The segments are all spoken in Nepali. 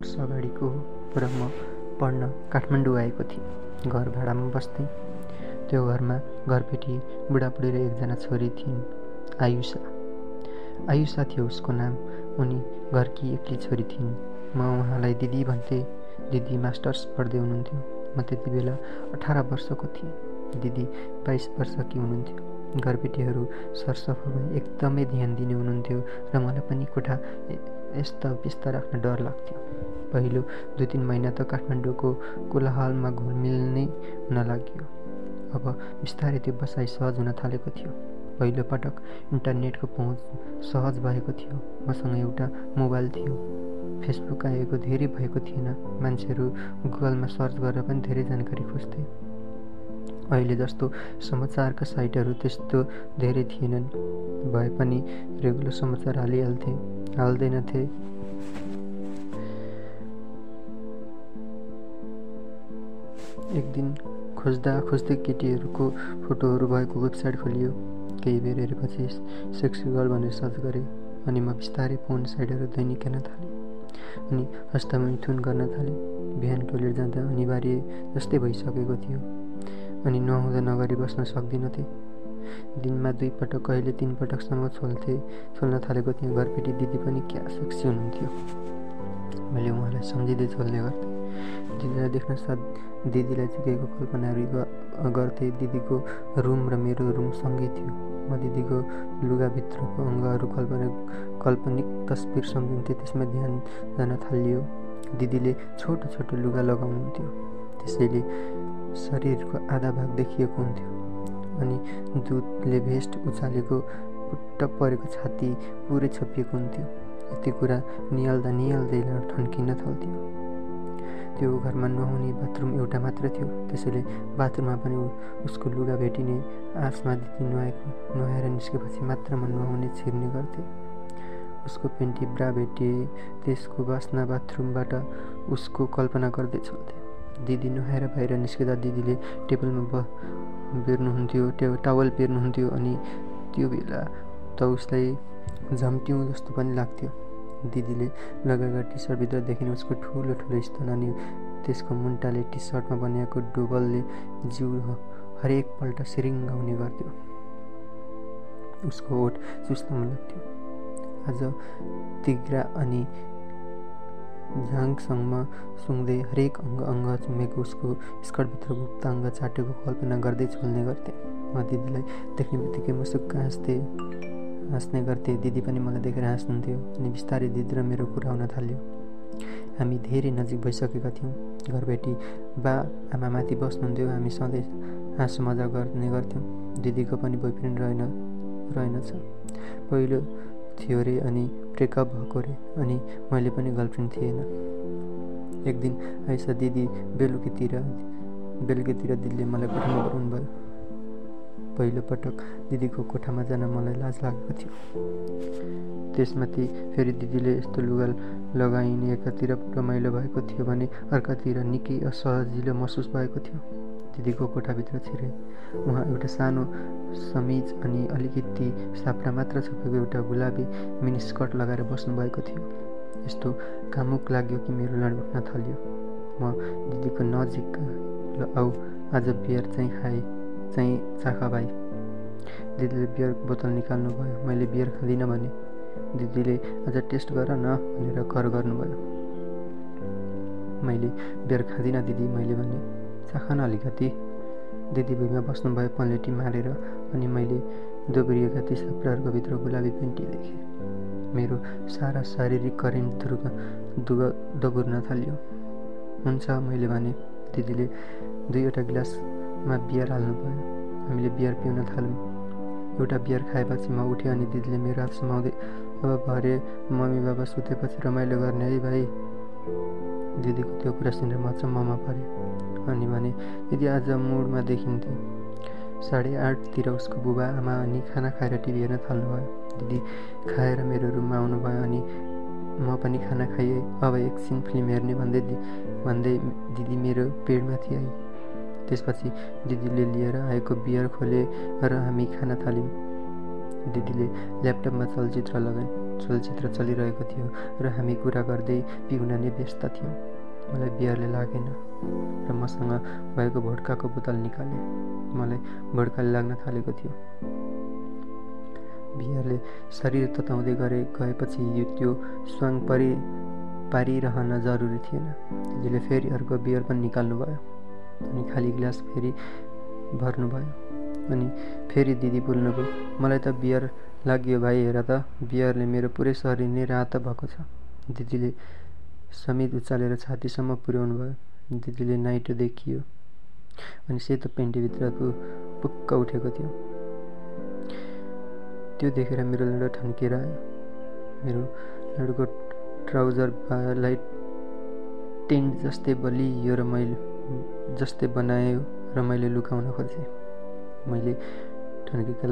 वर्ष अगाडिको र म पढ्न काठमाडौँ आएको थिएँ। घर भाडामा बस्थेँ। त्यो घरमा घरपेटी बुढाबुढी र एकजना छोरी थिइन् आयुषा। आयुषा थियो उसको नाम। उनी घरकी एक्लै छोरी थिइन्। म उहाँलाई दिदी भन्थेँ। दिदी मास्टर्स पढ्दै हुनुहुन्थ्यो। म त्यति बेला अठार वर्षको थिएँ। दिदी बाइस वर्षकी हुनुहुन्थ्यो। घरपेटीहरू सरसफाइमा एकदमै ध्यान दिने हुनुहुन्थ्यो र मलाई पनि कोठा यस्ता व्यस्त राख्न डर लाग्थ्यो। पहिलो दुई तिन महिना त काठमाडौँको कोलाहलमा घुलमिल नै हुन लाग्यो अब बिस्तारै त्यो बसाइ सहज हुन थालेको थियो। पहिलो पटक इन्टरनेटको पहुँच सहज भएको थियो। मसँग एउटा मोबाइल थियो। फेसबुक आएको धेरै भएको थिएन। मान्छेहरू गुगलमा सर्च गरेर पनि धेरै जानकारी खोज्थे। अहिले जस्तो समाचारका साइटहरू त्यस्तो धेरै थिएनन्। भए पनि रेगुलर समाचार हालिहाल्थे। हाल्दैनथे। एक दिन खोज्दा खोज्दै केटीहरूको फोटोहरू भएको वेबसाइट खोलियो। केही बेर हेरेपछि सेक्सी गर्ल भनेर सर्च गरेँ अनि म बिस्तारै फोन साइडहरू दैनिक हेर्न थालेँ अनि हस्तमैथुन गर्न थालेँ। बिहान टोइलेट जाँदा अनिवार्य जस्तै भइसकेको थियो अनि नहुँदा नगरी बस्न सक्दिनथेँ। दिनमा दुई पटक कहिले तिन पटकसम्म छोल्थे छोल्न थालेको थिएँ। घरपेटी दिदी पनि क्या सेक्सी हुनुहुन्थ्यो। मैले उहाँलाई सम्झिँदै छोल्ने गर्थेँ। दिदीलाई देख्न साथ दिदीलाई चुकेको कल्पनाहरू गर्थेँ। दिदीको रुम र मेरो रुम सँगै थियो। म दिदीको लुगाभित्रको अङ्गहरू कल्पना काल्पनिक तस्बिर सम्झन्थेँ। त्यसमा ध्यान जान थालियो। दिदीले छोटो छोटो लुगा लगाउनुहुन्थ्यो। त्यसैले शरीरको आधा भाग देखिएको हुन्थ्यो। अनि दुधले भेस्ट उचालेको पुट्ट परेको छाती पुरै छोपिएको हुन्थ्यो। यति कुरा निहाल्दा निहाल्दै ठन्किन थाल्थ्यो। त्यो घरमा नुहाउने बाथरुम एउटा मात्र थियो। त्यसैले बाथरुममा पनि उसको लुगा भेटिने आसमा दिदी नुहाएको नुहाएर निस्केपछि मात्र म नुहाउने छिर्ने गर्थेँ। उसको पेन्टी ब्रा भेटे त्यसको बास्ना बाथरुमबाट उसको कल्पना गर्दै चल्थेँ दिदी नुहाएर बाहिर निस्किँदा दिदीले टेबलमा ब बेर्नुहुन्थ्यो त्यो टावल बेर्नुहुन्थ्यो अनि त्यो बेला त उसलाई झम्ट्यौँ जस्तो पनि लाग्थ्यो। दिदीले लगाएका टी सर्टभित्र देखिने उसको ठुलो ठुलो स्तन अनि त्यसको मुन्टाले टी सर्टमा बनाएको डुबलले जिउ हरेकपल्ट सिरिङ्ग हुने गर्थ्यो। उसको ओठ चुस्नमा लाग्थ्यो। आज तिग्रा अनि झाङसम्म सुँग्दै हरेक अङ्ग अङ्ग चुमेको उसको स्कर्टभित्र गुप्ताङ्ग चाटेको कल्पना गर्दै छोल्ने गर्थेँ। म दिदीलाई देख्ने बित्तिकै मुसुक्क हाँस्थेँ। हाँस्ने गर्थेँ। दिदी पनि मलाई देखेर हाँस्नुहुन्थ्यो अनि बिस्तारै दिदी र मेरो कुरा हुन थाल्यो। हामी धेरै नजिक भइसकेका थियौँ। घरबेटी बा आमा माथि बस्नुहुन्थ्यो। हामी सधैँ हाँसो मजा गर्ने गर्थ्यौँ। दिदीको पनि बोयफ्रेन्ड रहेन रहेनछ। पहिलो थियो अरे अनि ब्रेकअप भएको अरे अनि मैले पनि गर्लफ्रेन्ड थिएन। एक दिन आइसा दिदी बेलुकीतिर बेलुकीतिर दिदीले मलाई कोठामा बोलाउनु भयो पहिलोपटक दिदीको कोठामा जान मलाई लाज लागेको थियो। त्यसमाथि फेरि दिदीले यस्तो लुगा लगाइने एकातिर रमाइलो भएको थियो भने अर्कातिर निकै असहजिलो महसुस भएको थियो। दिदीको कोठाभित्र छिरे। उहाँ एउटा सानो समिज अनि अलिकति साप्रा मात्र छपेको एउटा गुलाबी मिनी स्कर्ट लगाएर बस्नुभएको थियो। यस्तो कामुक लाग्यो कि मेरो लड थाल्यो। म दिदीको नजिक ल आऊ। आज बियर चाहिँ खाएँ चाहिँ चाखा भाइ। दिदीले बियरको बोतल निकाल्नु भयो। मैले बियर खाँदिनँ भने दिदीले अझ टेस्ट गर न भनेर कर गर्नुभयो। मैले बियर खाँदिनँ दिदी मैले भने चाख न अलिकति दिदी भुइँमा बस्नुभयो पलेटी मारेर अनि मैले दोब्रिएका ती साप्राहरूको भित्र गुलाबी पेन्टी देखेँ। मेरो सारा शारीरिक करेन्ट दुर्ग दुग दगुर्न थाल्यो। हुन्छ मैले भने। दिदीले दुईवटा गिलासमा बियर हाल्नुभयो हामीले बियर पिउन थाल्यौँ। एउटा बियर खाएपछि म उठेँ अनि दिदीले मेरो हात समाउँदै अब भरे मम्मी बाबा सुतेपछि रमाइलो गर्ने है भाइ। दिदीको त्यो कुरा सुनेर म चम्ममा परेँ। अनि भने दिदी आज मुडमा देखिन्थे साढे आठतिर उसको बुबा आमा अनि खाना खाएर टिभी हेर्न थाल्नुभयो। दिदी खाएर मेरो रुममा आउनुभयो अनि म पनि खाना खाएँ अब एकछिन फिल्म हेर्ने भन्दै भन्दै दिदी मेरो पेडमाथि आएँ त्यसपछि दिदीले लिएर आएको बियर खोले र हामी खाना थाल्यौँ। दिदीले ल्यापटपमा चलचित्र लगाइन् चलचित्र चलिरहेको थियो र हामी कुरा गर्दै पिउन नै व्यस्त थियौँ। मलाई बियरले लागेन र मसँग भएको भोड्काको बोतल निकालेँ। मलाई भोड्काले लाग्न थालेको थियो। बियरले शरीर तताउँदै गरे गएपछि त्यो स्वाङ परि पारिरहन जरुरी थिएन। दिदीले फेरि अर्को बियर पनि निकाल्नुभयो। अनि खाली ग्लास फेरि भर्नुभयो। अनि फेरि दिदी बोल्नुभयो मलाई त बियर लाग्यो भाइ हेर त बियरले मेरो पुरै शरीर नै रातो भएको छ। दिदीले समेत उचालेर छातीसम्म पुर्याउनु भयो दिदीले नाइटो देखियो। अनि सेतो पेन्टीभित्रको पुक्क उठेको थियो। त्यो देखेर मेरो लडो ठन्केर आयो। मेरो लडोको ट्राउजर लाइट टेन्ट जस्तै बलियो र मैले जस्तै बनायो र मैले लुकाउन खोजेँ। मैले ठन्केका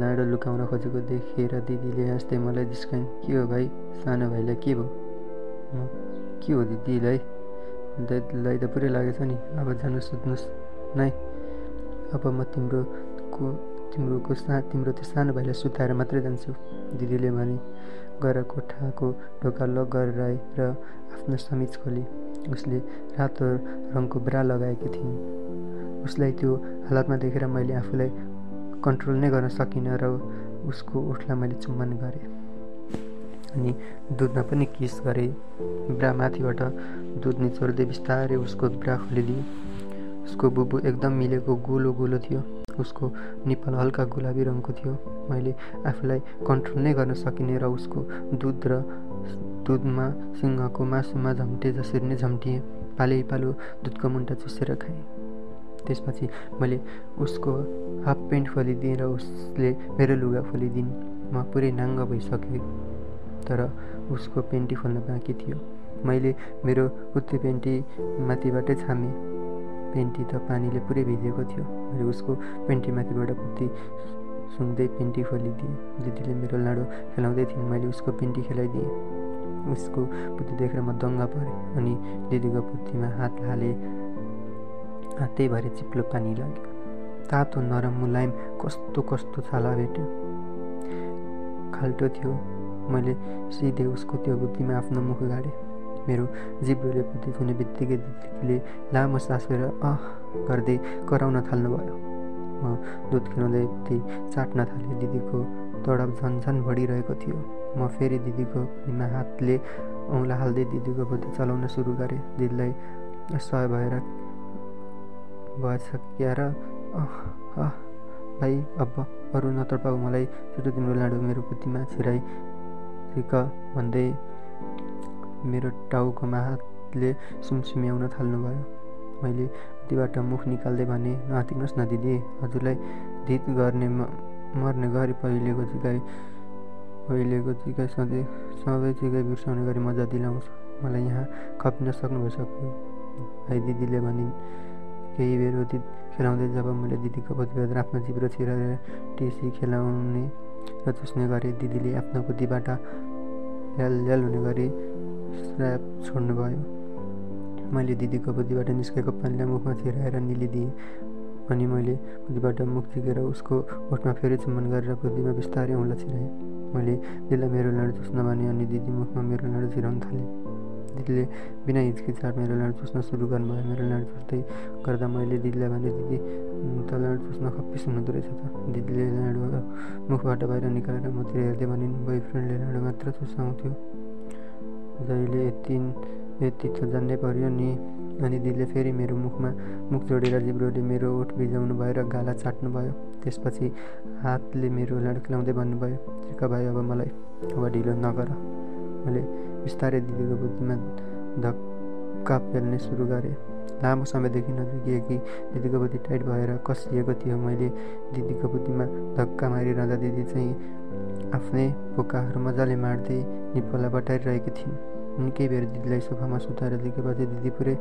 लाडो लुकाउन खोजेको देखेर दिदीले हाँस्दै मलाई जिस्काइन् के हो भाइ? सानो भाइलाई के भयो? के हो दिदीलाई? दाइलाई त पुरै लागेछ नि। अब जानु सुत्नुहोस् नै अब म तिम्रो को तिम्रो सा तिम्रो त्यो सानो भाइलाई सुताएर मात्रै जान्छु। दिदीले भने गएर कोठाको ढोका लक गरेर आए र आफ्नो समिज खोले। उसले रातो रङको ब्रा लगाएकी थिइन्। उसलाई त्यो हालतमा देखेर मैले आफूलाई कन्ट्रोल नै गर्न सकिनँ र उसको ओठलाई मैले चुम्बन गरेँ। अनि दुधमा पनि किस गरेँ। ब्रा माथिबाट दुध निचोर्दै बिस्तारै उसको ब्रा खोलिदिएँ। उसको बुबु एकदम मिलेको गोलो गोलो थियो। उसको निप्पल हल्का गुलाबी रङको थियो। मैले आफूलाई कन्ट्रोल नै गर्न सकिनँ र उसको दुध र दुधमा सिङ्गको मासुमा झम्टे जसरी नै झम्टिएँ। पालै पालो दुधको मुन्टा चुसेर खाएँ। त्यसपछि मैले उसको हाफ पेन्ट खोलिदिएँ र उसले मेरो लुगा खोलिदिन्। म पुरै नाङ्ग भइसकेँ तर उसको पेन्टी खोल्न बाँकी थियो। मैले मेरो उत्ते पेन्टी माथिबाटै छामेँ। पेन्टी त पानीले पुरै भिजेको थियो। मैले उसको पेन्टी माथिबाट पुत्ती सुँग्दै पेन्टी खोलिदिएँ। दिदीले मेरो लाडो खेलाउँदै थिइन् मैले उसको पेन्टी खेलाइदिएँ। उसको पुत्ती देखेर म दङ्गा परेँ अनि दिदीको पुत्तीमा हात हालेँ हातैभरि चिप्लो पानी लाग्यो। तातो नरम मुलायम कस्तो कस्तो छाला भेट्यो। खाल्टो थियो। मैले सिधै उसको त्यो बुद्धिमा आफ्नो मुख गाडेँ। मेरो जिब्रोले बुद्धि छुने बित्तिकै दिदीले लामो सास फेर अह गर्दै कराउन थाल्नुभयो। म दुध खिलाउँदै चाट्न थालेँ दिदीको तडप झन् बढिरहेको थियो। म फेरि दिदीको भुइँमा हातले औँला हाल्दै दिदीको बुद्धि चलाउन सुरु गरेँ। दिदीलाई सय भएर भएछ क्यार अह भाइ अब अरू नतर्पाउ मलाई छिटो तिम्रो लाडो मेरो बुद्धिमा छिराइ भन्दै मेरो टाउकोमा हातले सुमसुम्याउन थाल्नुभयो। मैले दिदीबाट मुख निकाल्दै भने नआतिनुहोस् न दिदी हजुरलाई धित गर्ने मर्ने गरी पहिलेको जिगाइ पहिलेको जिगाइ सधैँ सबै जिगाइ बिर्साउने गरी मजा दिलाउँछ। मलाई यहाँ खपिन सक्नु। भइसक्यो भाइ दिदीले भनिन् केही बेर दिदी खेलाउँदै जब मैले दिदीको बुद्धिबाट आफ्नो जिब्रो छिरेर टिसी खेलाउने र चुस्ने गरेँ दिदीले आफ्नो बुद्धिबाट ल्याल ल्याल हुने गरी स्राप छोड्नुभयो मैले दिदीको बुद्धिबाट निस्केको पानीलाई मुखमा छिराएर निलिदिएँ अनि मैले बुद्धिबाट मुख झिकेर उसको ओठमा फेरि चुम्बन गरेर बुद्धिमा बिस्तारै औँला छिराएँ। मैले दिदीलाई मेरो लाडो चुस्न भने अनि दिदी मुखमा मेरो लाडो छिराउन थालेँ। दिदीले बिना हिचकिचाट मेरो लाडो चुस्न सुरु गर्नुभयो। मेरो लाडो चुस्दै गर्दा मैले दिदीलाई भने दिदी त लाडो चुस्न खप्पिस हुँदो रहेछ त। दिदीले लाडो मुखबाट बाहिर निकालेर मतिर हेर्दै भनिन् बोयफ्रेन्डले लाडो मात्र चुसाउँथ्यो जहिले यति यति त जान्नै पर्यो नि। अनि दिदीले फेरि मेरो मुखमा मुख जोडेर जिब्रोले मेरो ओठ भिजाउनु भयो र गाला चाट्नु भयो त्यसपछि हातले मेरो लड्क्याउँदै भन्नुभयो चिका भाइ अब मलाई अब ढिलो नगर। मैले बिस्तारै दिदीको बुद्धिमा धक्का फेल्ने सुरु गरेँ। लामो समयदेखि नदेखिएकी दिदीको बुद्धि टाइट भएर कसिएको थियो। मैले दिदीको बुद्धिमा धक्का मारिरहँदा दिदी चाहिँ आफ्नै पोकाहरू मजाले मार्दै निप्पललाई बटाइरहेकी थिइन्। निकै बेर दिदीलाई सोफामा सुताएर दिएपछि दिदी पुरै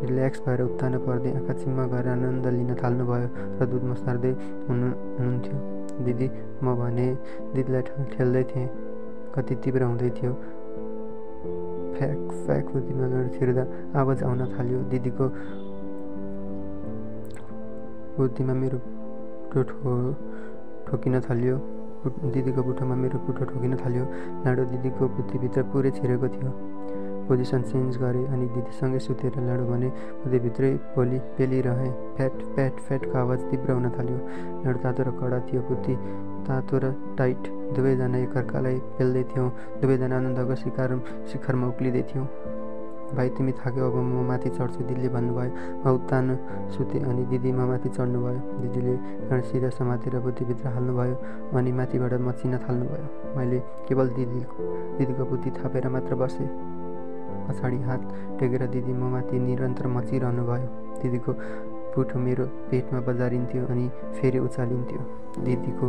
रिल्याक्स भएर उत्तानो पर्दै आँखा चिम्मा गरेर आनन्द लिन थाल्नुभयो र दुध मसार्दै हुनु हुनुहुन्थ्यो। दिदी म भने दिदीलाई ठेल्दै थिएँ। कति तीव्र हुँदै थियो। फ्याक फ्याक बुद्धिमा छिर्दा आवाज आउन थाल्यो। दिदीको बुद्धिमा मेरो ठो ठोकिन थाल्यो। दिदीको पुठोमा मेरो पुठो ठोकिन थाल्यो। लाडो दिदीको बुद्धिभित्र पुरै छिरेको थियो। पोजिसन चेन्ज गरेँ अनि दिदीसँगै सुतेर लाडो भने बुद्धिभित्रै पोली पेलिरहे फ्याट फ्याट फ्याटको आवाज तीव्र हुन थाल्यो लाडो तातो र कडा थियो बुद्धि तातो र टाइट दुवैजना एकअर्कालाई पेल्दै थियौँ दुवैजना आनन्दको शिकार शिखरमा उक्लिँदै थियौँ भाइ तिमी थाक्यो अब म माथि चढ्छु दिदीले भन्नुभयो म उत्तानो सुते अनि दिदी म माथि चढ्नुभयो दिदीले सिधा समातेर बुद्धिभित्र हाल्नुभयो अनि माथिबाट मचिन थाल्नुभयो मैले केवल दिदी दिदीको बुद्धि थापेर मात्र बसेँ पछाडि हात टेकेर दिदी म माथि निरन्तर मचिरहनु भयो दिदीको पुठो मेरो पेटमा बजारिन्थ्यो अनि फेरि उचालिन्थ्यो। दिदीको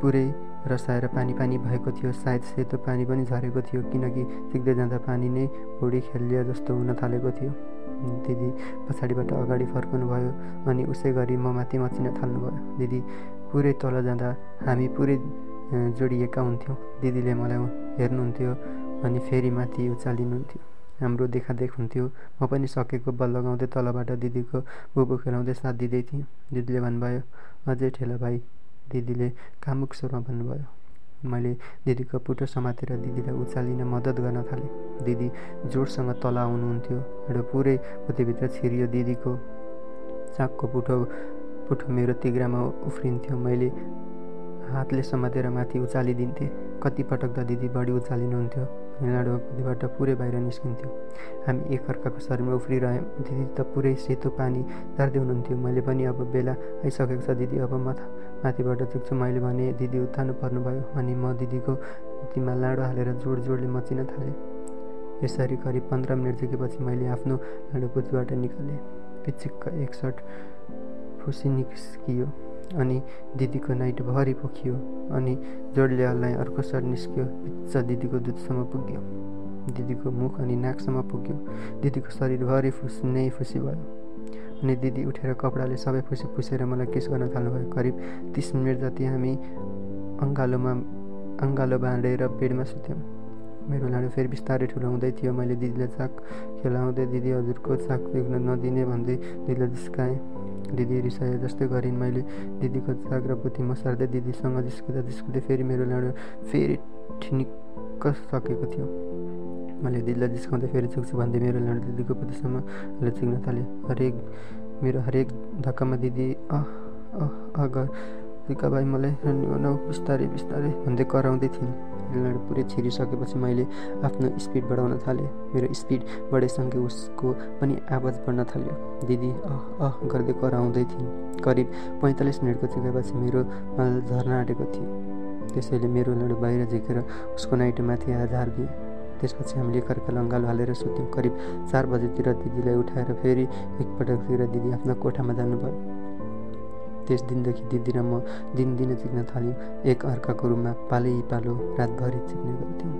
पुरै रसाएर पानी पानी भएको थियो। सायद सेतो पानी पनि झरेको थियो किनकि सिक्दै जाँदा पानी नै बुढी खेलिया जस्तो हुन थालेको थियो। दिदी पछाडिबाट अगाडि फर्कनु भयो अनि उसै गरी म माथि मचिन थाल्नुभयो। दिदी पुरै तल जाँदा हामी पुरै जोडिएका हुन्थ्यौँ। दिदीले मलाई हेर्नुहुन्थ्यो अनि फेरि माथि उचालिनुहुन्थ्यो हाम्रो देखादेख हुन्थ्यो। म पनि सकेको बल लगाउँदै तलबाट दिदीको बुबु खेलाउँदै साथ दिँदै थिएँ। दिदीले भन्नुभयो अझै ठेला भाइ दिदीले कामुक स्वरमा भन्नुभयो। मैले दिदीको पुटो समातेर दिदीलाई उचालिन मद्दत गर्न थालेँ। दिदी जोडसँग तल आउनुहुन्थ्यो र पुरै पुतेभित्र छिरियो दिदीको चाकको पुठो पुठो मेरो तिग्रामा उफ्रिन्थ्यो। मैले हातले समातेर माथि उचालिदिन्थेँ। कतिपटक त दिदी बढी उचालिनुहुन्थ्यो। हिँडाडोबाट पुरै बाहिर निस्किन्थ्यो। हामी एकअर्काको शरीरमा उफ्रिरह्यौँ दिदी त पुरै सेतो पानी झार्दै हुनुहुन्थ्यो। मैले पनि अब बेला आइसकेको छ दिदी। अब म माथिबाट चुक्छु मैले भने दिदी उत्तानो पर्नुभयो अनि म दिदीको तिमा लाडो हालेर जोड जोडले मचिन थालेँ। यसरी करिब पन्ध्र मिनट जिकेपछि मैले आफ्नो लाडो पुतीबाट निकालेँ। पिचिक्क एकसठ खुसी निस्कियो। अनि दिदीको नाइटभरि पोखियो अनि जोडले हल्लाएँ अर्को सर्ट निस्क्यो। पिच्चा दिदीको दुधसम्म पुग्यो। दिदीको मुख अनि नाकसम्म पुग्यो। दिदीको शरीरभरि फुस नै फुसी भयो। अनि दिदी उठेर कपडाले सबै फुसी पुसेर मलाई किस गर्न थाल्नुभयो? करिब तिस मिनट जति हामी अङ्गालोमा अङ्गालो बाँडेर बेडमा सुत्यौँ। मेरो लाडो फेरि बिस्तारै ठुलो हुँदै थियो। मैले दिदीलाई चाक खेलाउँदै दिदी हजुरको चाक देख्न नदिने भन्दै दिदीलाई जिस्काएँ। दिदी रिसाए जस्तै गरिन्। मैले दिदीको चाक र पुती मसार्दै दिदीसँग जिस्किँदा जिस्किँदै फेरि मेरो लाडो फेरि ठिनिक्क सकेको थियो। मैले दिदीलाई जिस्काउँदै फेरि चुक्छु भन्दै मेरो लाडो दिदीको पुतीसम्म चिक्न थालेँ। हरेक मेरो हरेक धक्कामा दिदी अह अह अगर भाइ मलाई बनाऊ बिस्तारै बिस्तारै भन्दै कराउँदै थिइन्। रेलगाडी पुरै छिरिसकेपछि मैले आफ्नो स्पिड बढाउन थालेँ। मेरो स्पिड बढेसँगै उसको पनि आवाज बढ्न थाल्यो। दिदी अह अह गर्दै कराउँदै थिइन्। करिब पैँतालिस मिनटको चिकाएपछि मेरो माल झर्न आँटेको थियो। त्यसैले मेरो लाडु बाहिर झिकेर उसको नाइटो माथि आएर झारिदिएँ त्यसपछि हामीले एकअर्कालाई अङ्गालो हालेर सुत्यौँ। करिब चार बजीतिर दिदीलाई उठाएर फेरि एकपटकतिर दिदी आफ्नो कोठामा जानुभयो। त्यस दिनदेखि दिदी र म दिनदिनै चिक्न थाल्यौँ। एक अर्काको रुममा पालै पालो रातभरि चिक्ने गर्थ्यौँ।